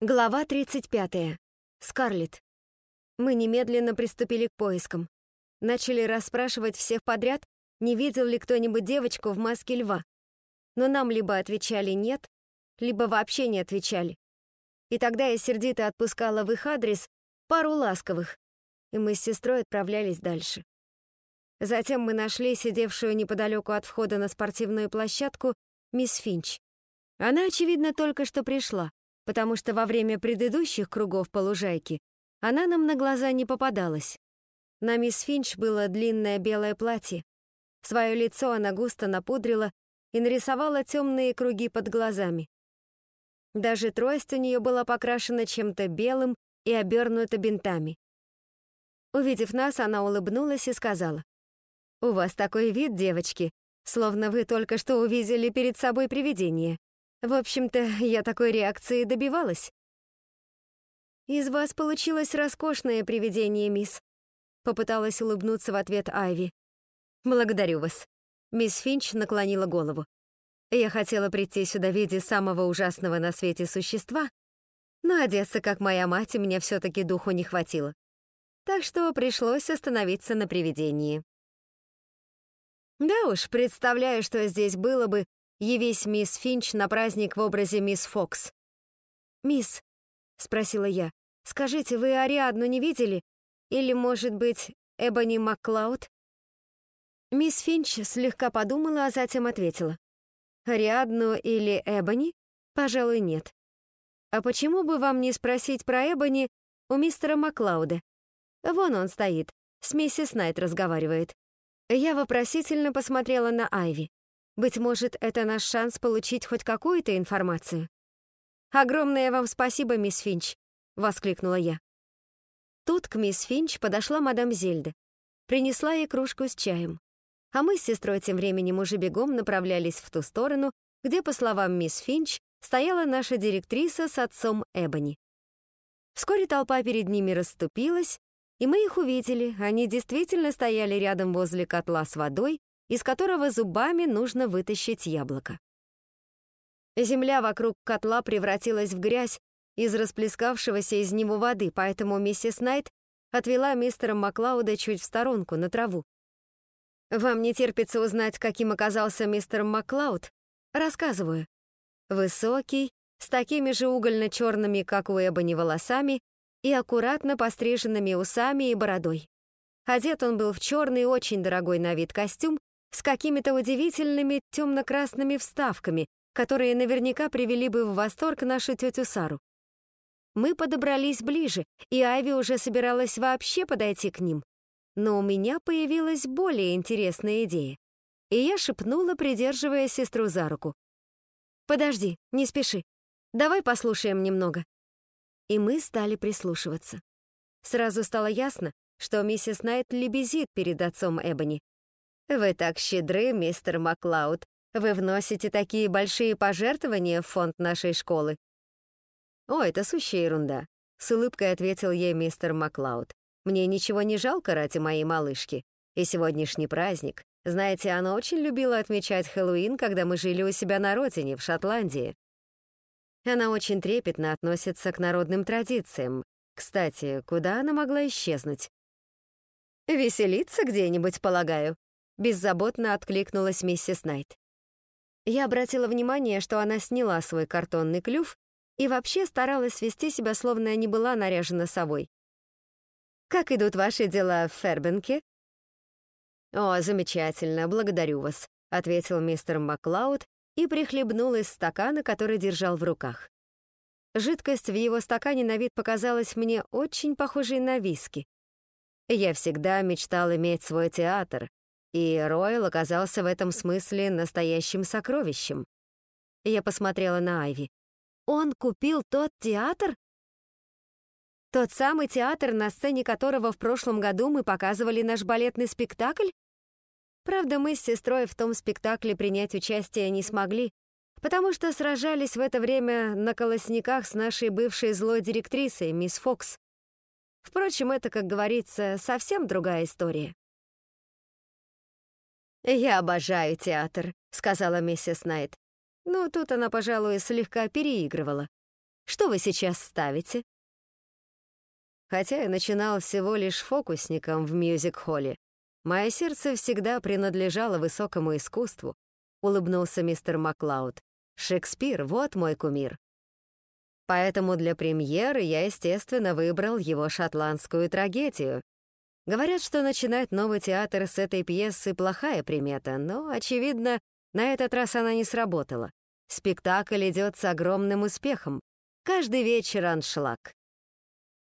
Глава 35. Скарлетт. Мы немедленно приступили к поискам. Начали расспрашивать всех подряд, не видел ли кто-нибудь девочку в маске льва. Но нам либо отвечали «нет», либо вообще не отвечали. И тогда я сердито отпускала в их адрес пару ласковых, и мы с сестрой отправлялись дальше. Затем мы нашли сидевшую неподалеку от входа на спортивную площадку мисс Финч. Она, очевидно, только что пришла потому что во время предыдущих кругов по лужайке она нам на глаза не попадалась. На мисс Финч было длинное белое платье. Свое лицо она густо напудрила и нарисовала темные круги под глазами. Даже трость у нее была покрашена чем-то белым и обернута бинтами. Увидев нас, она улыбнулась и сказала, «У вас такой вид, девочки, словно вы только что увидели перед собой привидение. В общем-то, я такой реакции добивалась. «Из вас получилось роскошное привидение, мисс», — попыталась улыбнуться в ответ Айви. «Благодарю вас». Мисс Финч наклонила голову. «Я хотела прийти сюда в виде самого ужасного на свете существа, но одеться, как моя мать, мне все таки духу не хватило. Так что пришлось остановиться на привидении». Да уж, представляю, что здесь было бы, Явись мисс Финч на праздник в образе мисс Фокс. «Мисс», — спросила я, — «скажите, вы Ариадну не видели? Или, может быть, Эбони Макклауд?» Мисс Финч слегка подумала, а затем ответила. «Ариадну или Эбони? Пожалуй, нет. А почему бы вам не спросить про Эбони у мистера Маклауда? Вон он стоит, с миссис Найт разговаривает». Я вопросительно посмотрела на Айви. Быть может, это наш шанс получить хоть какую-то информацию. «Огромное вам спасибо, мисс Финч», — воскликнула я. Тут к мисс Финч подошла мадам Зельда, принесла ей кружку с чаем. А мы с сестрой тем временем уже бегом направлялись в ту сторону, где, по словам мисс Финч, стояла наша директриса с отцом Эбони. Вскоре толпа перед ними расступилась, и мы их увидели. Они действительно стояли рядом возле котла с водой, из которого зубами нужно вытащить яблоко. Земля вокруг котла превратилась в грязь из расплескавшегося из него воды, поэтому миссис Найт отвела мистера Маклауда чуть в сторонку, на траву. «Вам не терпится узнать, каким оказался мистер Маклауд?» «Рассказываю. Высокий, с такими же угольно-черными, как у Эбони, волосами и аккуратно постриженными усами и бородой. Одет он был в черный, очень дорогой на вид костюм с какими-то удивительными темно-красными вставками, которые наверняка привели бы в восторг нашу тетю Сару. Мы подобрались ближе, и Айви уже собиралась вообще подойти к ним. Но у меня появилась более интересная идея. И я шепнула, придерживая сестру за руку. «Подожди, не спеши. Давай послушаем немного». И мы стали прислушиваться. Сразу стало ясно, что миссис Найт лебезит перед отцом Эбони, «Вы так щедры, мистер Маклауд. Вы вносите такие большие пожертвования в фонд нашей школы». «О, это сущая ерунда», — с улыбкой ответил ей мистер Маклауд. «Мне ничего не жалко ради моей малышки. И сегодняшний праздник. Знаете, она очень любила отмечать Хэллоуин, когда мы жили у себя на родине, в Шотландии. Она очень трепетно относится к народным традициям. Кстати, куда она могла исчезнуть? «Веселиться где-нибудь, полагаю», Беззаботно откликнулась миссис Найт. Я обратила внимание, что она сняла свой картонный клюв и вообще старалась вести себя, словно не была наряжена совой. «Как идут ваши дела в Фербенке?» «О, замечательно, благодарю вас», — ответил мистер Маклауд и прихлебнул из стакана, который держал в руках. Жидкость в его стакане на вид показалась мне очень похожей на виски. Я всегда мечтал иметь свой театр, и Ройл оказался в этом смысле настоящим сокровищем. Я посмотрела на Айви. «Он купил тот театр?» «Тот самый театр, на сцене которого в прошлом году мы показывали наш балетный спектакль?» Правда, мы с сестрой в том спектакле принять участие не смогли, потому что сражались в это время на колосниках с нашей бывшей злой директрисой, мисс Фокс. Впрочем, это, как говорится, совсем другая история. «Я обожаю театр», — сказала миссис Найт. Ну, тут она, пожалуй, слегка переигрывала. Что вы сейчас ставите?» Хотя я начинал всего лишь фокусником в мюзик-холле, мое сердце всегда принадлежало высокому искусству, улыбнулся мистер Маклауд. Шекспир — вот мой кумир. Поэтому для премьеры я, естественно, выбрал его шотландскую трагедию. Говорят, что начинать новый театр с этой пьесы — плохая примета, но, очевидно, на этот раз она не сработала. Спектакль идет с огромным успехом. Каждый вечер аншлаг.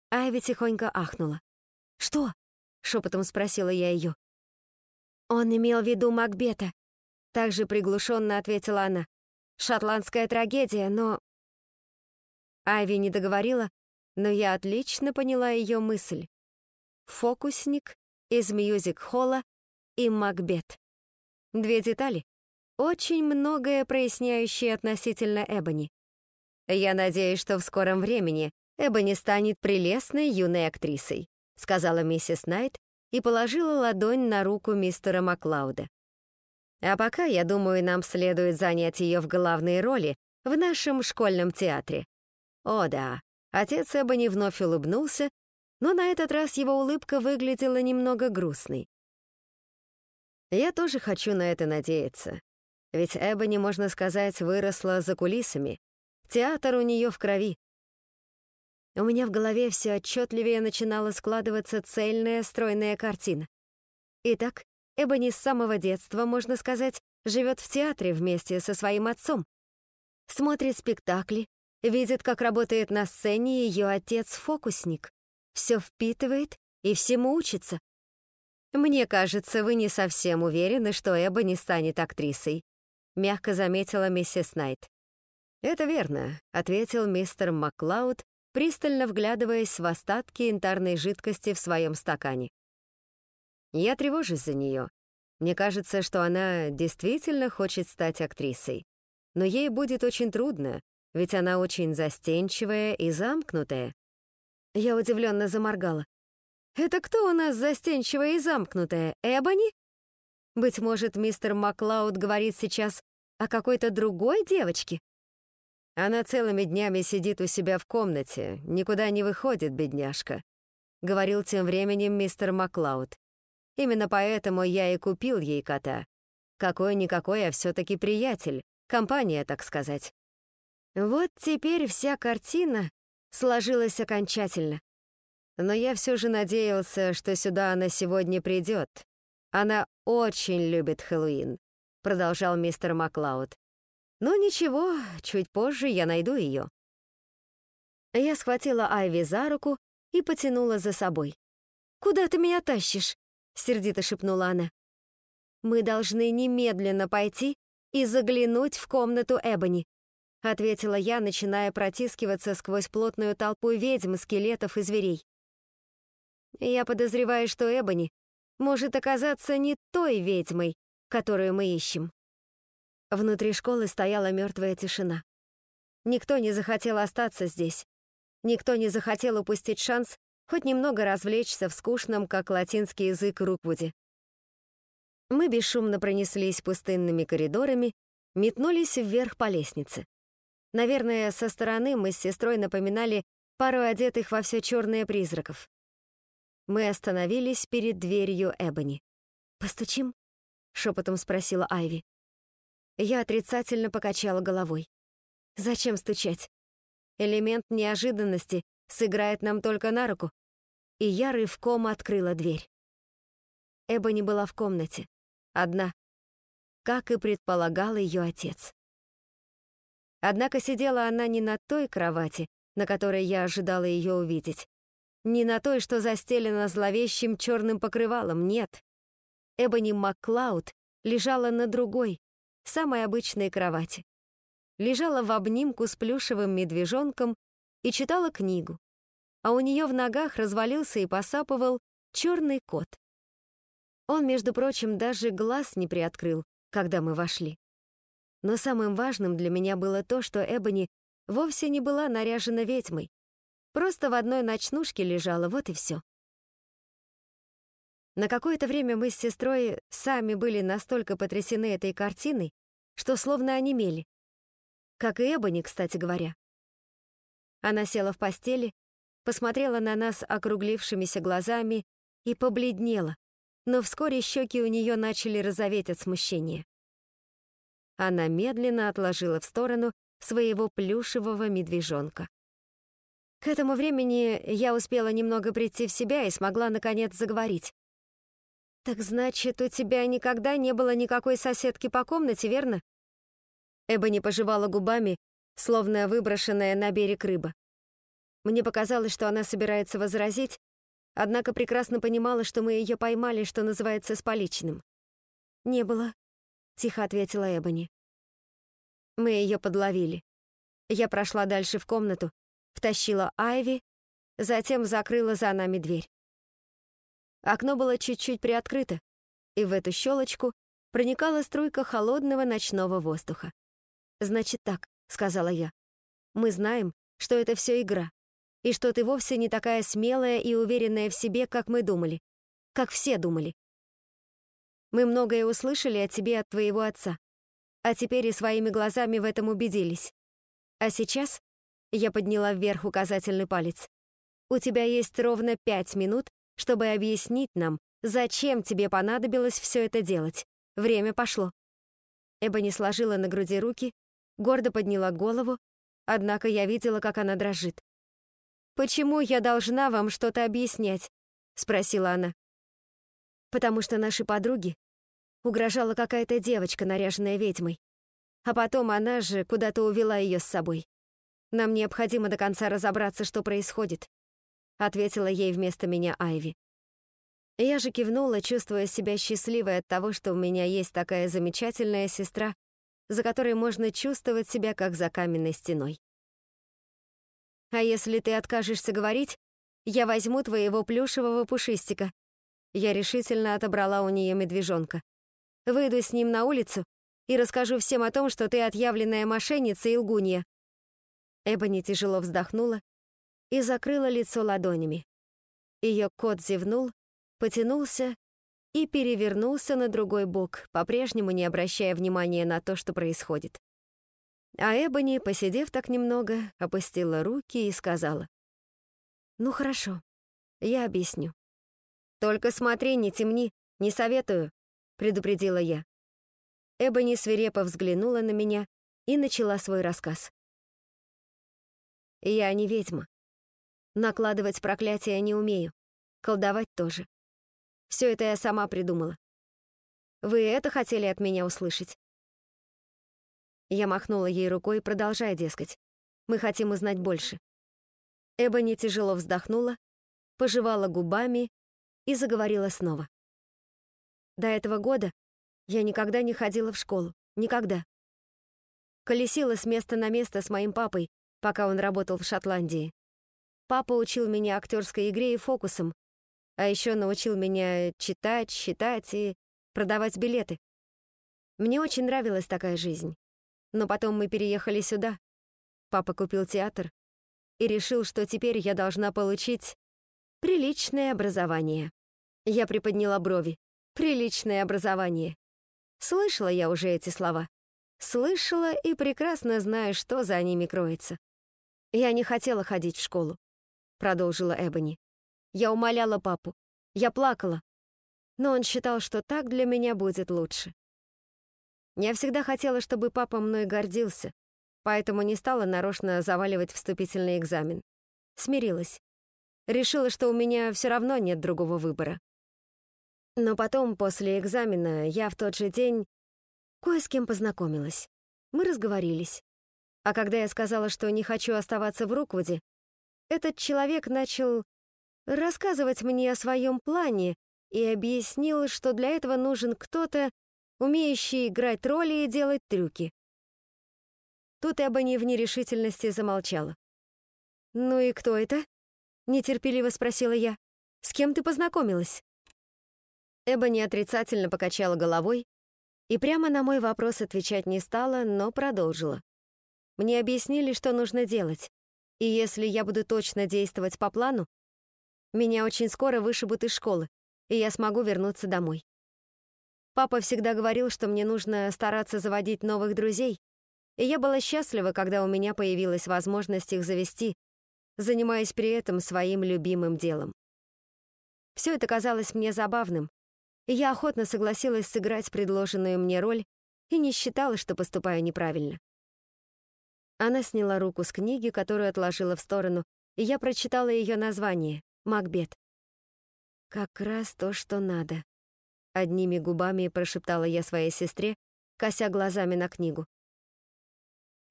Айви тихонько ахнула. «Что?» — шепотом спросила я ее. «Он имел в виду Макбета», — также приглушенно ответила она. «Шотландская трагедия, но Айви не договорила, но я отлично поняла ее мысль. Фокусник из мьюзик-холла и Макбет. Две детали, очень многое проясняющие относительно Эбони. Я надеюсь, что в скором времени Эбони станет прелестной юной актрисой, сказала миссис Найт и положила ладонь на руку мистера Маклауда. А пока, я думаю, нам следует занять ее в главной роли в нашем школьном театре. О да, отец Эбони вновь улыбнулся, но на этот раз его улыбка выглядела немного грустной. Я тоже хочу на это надеяться. Ведь Эбони, можно сказать, выросла за кулисами. Театр у нее в крови. У меня в голове все отчетливее начинала складываться цельная, стройная картина. Итак, Эбони с самого детства, можно сказать, живет в театре вместе со своим отцом. Смотрит спектакли, Видит, как работает на сцене ее отец-фокусник. Все впитывает и всему учится. «Мне кажется, вы не совсем уверены, что Эба не станет актрисой», мягко заметила миссис Найт. «Это верно», — ответил мистер Маклауд, пристально вглядываясь в остатки янтарной жидкости в своем стакане. «Я тревожусь за нее. Мне кажется, что она действительно хочет стать актрисой. Но ей будет очень трудно, ведь она очень застенчивая и замкнутая. Я удивленно заморгала. «Это кто у нас застенчивая и замкнутая? Эбони?» Быть может, мистер Маклауд говорит сейчас о какой-то другой девочке? Она целыми днями сидит у себя в комнате, никуда не выходит, бедняжка, — говорил тем временем мистер Маклауд. Именно поэтому я и купил ей кота. Какой-никакой, а все таки приятель, компания, так сказать. Вот теперь вся картина сложилась окончательно. Но я все же надеялся, что сюда она сегодня придет. Она очень любит Хэллоуин, продолжал мистер Маклауд. Но ничего, чуть позже я найду ее. Я схватила Айви за руку и потянула за собой. «Куда ты меня тащишь?» — сердито шепнула она. «Мы должны немедленно пойти и заглянуть в комнату Эбони. — ответила я, начиная протискиваться сквозь плотную толпу ведьм, скелетов и зверей. «Я подозреваю, что Эбони может оказаться не той ведьмой, которую мы ищем». Внутри школы стояла мертвая тишина. Никто не захотел остаться здесь. Никто не захотел упустить шанс хоть немного развлечься в скучном, как латинский язык, Руквуде. Мы бесшумно пронеслись пустынными коридорами, метнулись вверх по лестнице. Наверное, со стороны мы с сестрой напоминали пару одетых во все черное призраков. Мы остановились перед дверью Эбони. «Постучим?» — шепотом спросила Айви. Я отрицательно покачала головой. «Зачем стучать? Элемент неожиданности сыграет нам только на руку». И я рывком открыла дверь. Эбони была в комнате, одна, как и предполагал ее отец. Однако сидела она не на той кровати, на которой я ожидала ее увидеть. Не на той, что застелена зловещим черным покрывалом, нет. Эбони Макклауд лежала на другой, самой обычной кровати. Лежала в обнимку с плюшевым медвежонком и читала книгу. А у нее в ногах развалился и посапывал черный кот. Он, между прочим, даже глаз не приоткрыл, когда мы вошли. Но самым важным для меня было то, что Эбони вовсе не была наряжена ведьмой. Просто в одной ночнушке лежала, вот и все. На какое-то время мы с сестрой сами были настолько потрясены этой картиной, что словно онемели. Как и Эбони, кстати говоря. Она села в постели, посмотрела на нас округлившимися глазами и побледнела, но вскоре щеки у нее начали розоветь от смущения. Она медленно отложила в сторону своего плюшевого медвежонка. К этому времени я успела немного прийти в себя и смогла, наконец, заговорить. «Так значит, у тебя никогда не было никакой соседки по комнате, верно?» Эбони пожевала губами, словно выброшенная на берег рыба. Мне показалось, что она собирается возразить, однако прекрасно понимала, что мы ее поймали, что называется, с поличным. «Не было», — тихо ответила Эбони. Мы ее подловили. Я прошла дальше в комнату, втащила Айви, затем закрыла за нами дверь. Окно было чуть-чуть приоткрыто, и в эту щелочку проникала струйка холодного ночного воздуха. «Значит так», — сказала я. «Мы знаем, что это все игра, и что ты вовсе не такая смелая и уверенная в себе, как мы думали, как все думали. Мы многое услышали о тебе от твоего отца, а теперь и своими глазами в этом убедились. А сейчас я подняла вверх указательный палец. У тебя есть ровно пять минут, чтобы объяснить нам, зачем тебе понадобилось все это делать. Время пошло. Эбони сложила на груди руки, гордо подняла голову, однако я видела, как она дрожит. «Почему я должна вам что-то объяснять?» — спросила она. «Потому что наши подруги угрожала какая-то девочка, наряженная ведьмой. А потом она же куда-то увела ее с собой. Нам необходимо до конца разобраться, что происходит», — ответила ей вместо меня Айви. Я же кивнула, чувствуя себя счастливой от того, что у меня есть такая замечательная сестра, за которой можно чувствовать себя как за каменной стеной. «А если ты откажешься говорить, я возьму твоего плюшевого пушистика». Я решительно отобрала у нее медвежонка. Выйду с ним на улицу и расскажу всем о том, что ты отъявленная мошенница и лгунья, Эбони тяжело вздохнула и закрыла лицо ладонями. Ее кот зевнул, потянулся и перевернулся на другой бок, по-прежнему не обращая внимания на то, что происходит. А Эбони, посидев так немного, опустила руки и сказала. «Ну хорошо, я объясню. Только смотри, не темни, не советую», — предупредила я. Эбони свирепо взглянула на меня и начала свой рассказ. Я не ведьма. Накладывать проклятия не умею. Колдовать тоже. Все это я сама придумала. Вы это хотели от меня услышать? Я махнула ей рукой, продолжая, дескать. Мы хотим узнать больше. Эбони тяжело вздохнула, пожевала губами и заговорила снова. До этого года я никогда не ходила в школу. Никогда. Колесила с места на место с моим папой, пока он работал в Шотландии. Папа учил меня актерской игре и фокусам, а еще научил меня читать, считать и продавать билеты. Мне очень нравилась такая жизнь. Но потом мы переехали сюда. Папа купил театр и решил, что теперь я должна получить приличное образование. Я приподняла брови. Приличное образование. Слышала я уже эти слова. Слышала и прекрасно знаю, что за ними кроется. «Я не хотела ходить в школу», — продолжила Эбони. «Я умоляла папу. Я плакала. Но он считал, что так для меня будет лучше. Я всегда хотела, чтобы папа мной гордился, поэтому не стала нарочно заваливать вступительный экзамен. Смирилась. Решила, что у меня все равно нет другого выбора. Но потом, после экзамена, я в тот же день кое с кем познакомилась. Мы разговорились. А когда я сказала, что не хочу оставаться в Руквуде, этот человек начал рассказывать мне о своем плане и объяснил, что для этого нужен кто-то, умеющий играть роли и делать трюки. Тут Эбони в нерешительности замолчала. «Ну и кто это?» — нетерпеливо спросила я. «С кем ты познакомилась?» Эбони отрицательно покачала головой и прямо на мой вопрос отвечать не стала, но продолжила. Мне объяснили, что нужно делать. И если я буду точно действовать по плану, меня очень скоро вышибут из школы, и я смогу вернуться домой. Папа всегда говорил, что мне нужно стараться заводить новых друзей, и я была счастлива, когда у меня появилась возможность их завести, занимаясь при этом своим любимым делом. Все это казалось мне забавным, и я охотно согласилась сыграть предложенную мне роль и не считала, что поступаю неправильно. Она сняла руку с книги, которую отложила в сторону, и я прочитала ее название «Макбет». «Как раз то, что надо», — одними губами прошептала я своей сестре, кося глазами на книгу.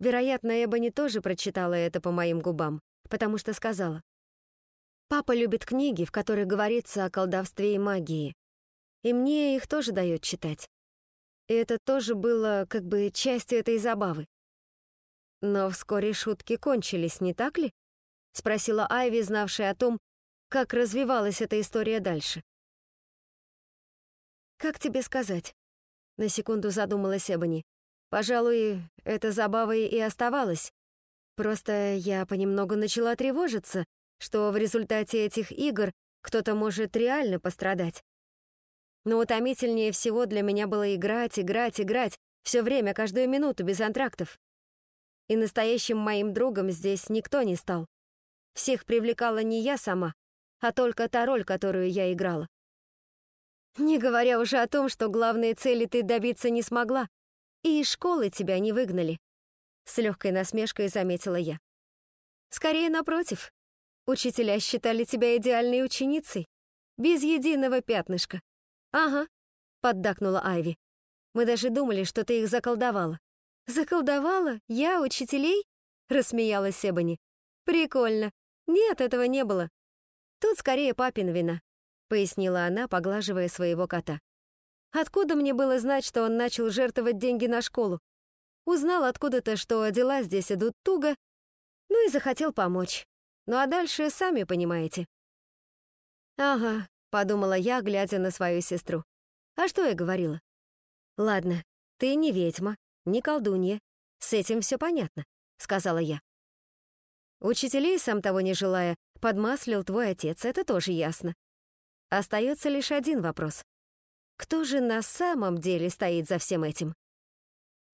Вероятно, Эбони тоже прочитала это по моим губам, потому что сказала. «Папа любит книги, в которых говорится о колдовстве и магии, и мне их тоже дает читать. И это тоже было как бы частью этой забавы. Но вскоре шутки кончились, не так ли? Спросила Айви, знавшая о том, как развивалась эта история дальше. «Как тебе сказать?» На секунду задумалась Эбони. «Пожалуй, эта забава и оставалась. Просто я понемногу начала тревожиться, что в результате этих игр кто-то может реально пострадать. Но утомительнее всего для меня было играть, играть, играть, все время, каждую минуту, без антрактов. И настоящим моим другом здесь никто не стал. Всех привлекала не я сама, а только та роль, которую я играла. Не говоря уже о том, что главные цели ты добиться не смогла, и из школы тебя не выгнали. С легкой насмешкой заметила я. Скорее, напротив. Учителя считали тебя идеальной ученицей, без единого пятнышка. «Ага», — поддакнула Айви. «Мы даже думали, что ты их заколдовала». «Заколдовала? Я учителей?» — рассмеялась Эбони. «Прикольно. Нет, этого не было. Тут скорее папина вина», — пояснила она, поглаживая своего кота. «Откуда мне было знать, что он начал жертвовать деньги на школу? Узнал откуда-то, что дела здесь идут туго, ну и захотел помочь. Ну а дальше сами понимаете». «Ага, — подумала я, глядя на свою сестру. «А что я говорила?» «Ладно, ты не ведьма, не колдунья. С этим все понятно», — сказала я. Учителей, сам того не желая, подмаслил твой отец, это тоже ясно. Остается лишь один вопрос. Кто же на самом деле стоит за всем этим?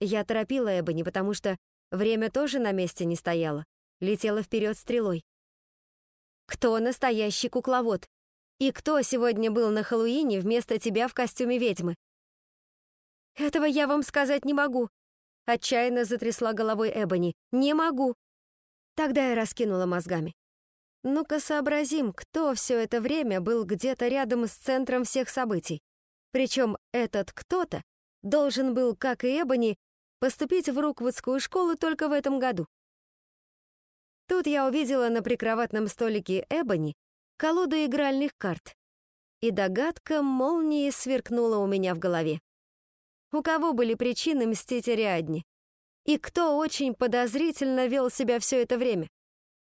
Я торопила Эбони, потому что время тоже на месте не стояло, летело вперед стрелой. Кто настоящий кукловод? И кто сегодня был на Хэллоуине вместо тебя в костюме ведьмы? Этого я вам сказать не могу. Отчаянно затрясла головой Эбони. Не могу. Тогда я раскинула мозгами. Ну-ка сообразим, кто все это время был где-то рядом с центром всех событий. Причем этот кто-то должен был, как и Эбони, поступить в Руквудскую школу только в этом году. Тут я увидела на прикроватном столике Эбони колоду игральных карт. И догадка молнией сверкнула у меня в голове. У кого были причины мстить Ариадне? И кто очень подозрительно вел себя все это время?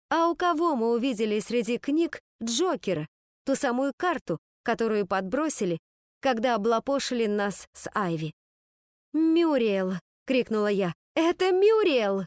А у кого мы увидели среди книг Джокера, ту самую карту, которую подбросили, когда облапошили нас с Айви? «Мюриэл!» — крикнула я. «Это Мюриэл!»